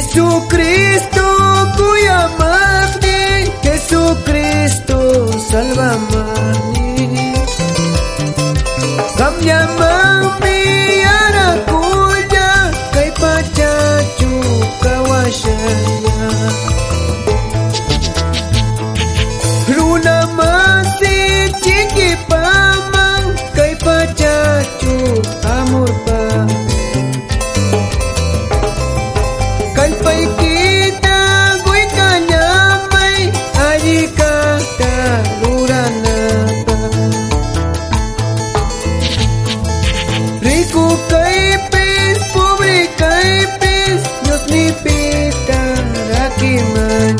Jesus Cristo, cuya mano Rico kay pis, pobre kay pis Diyos ni Pita rakiman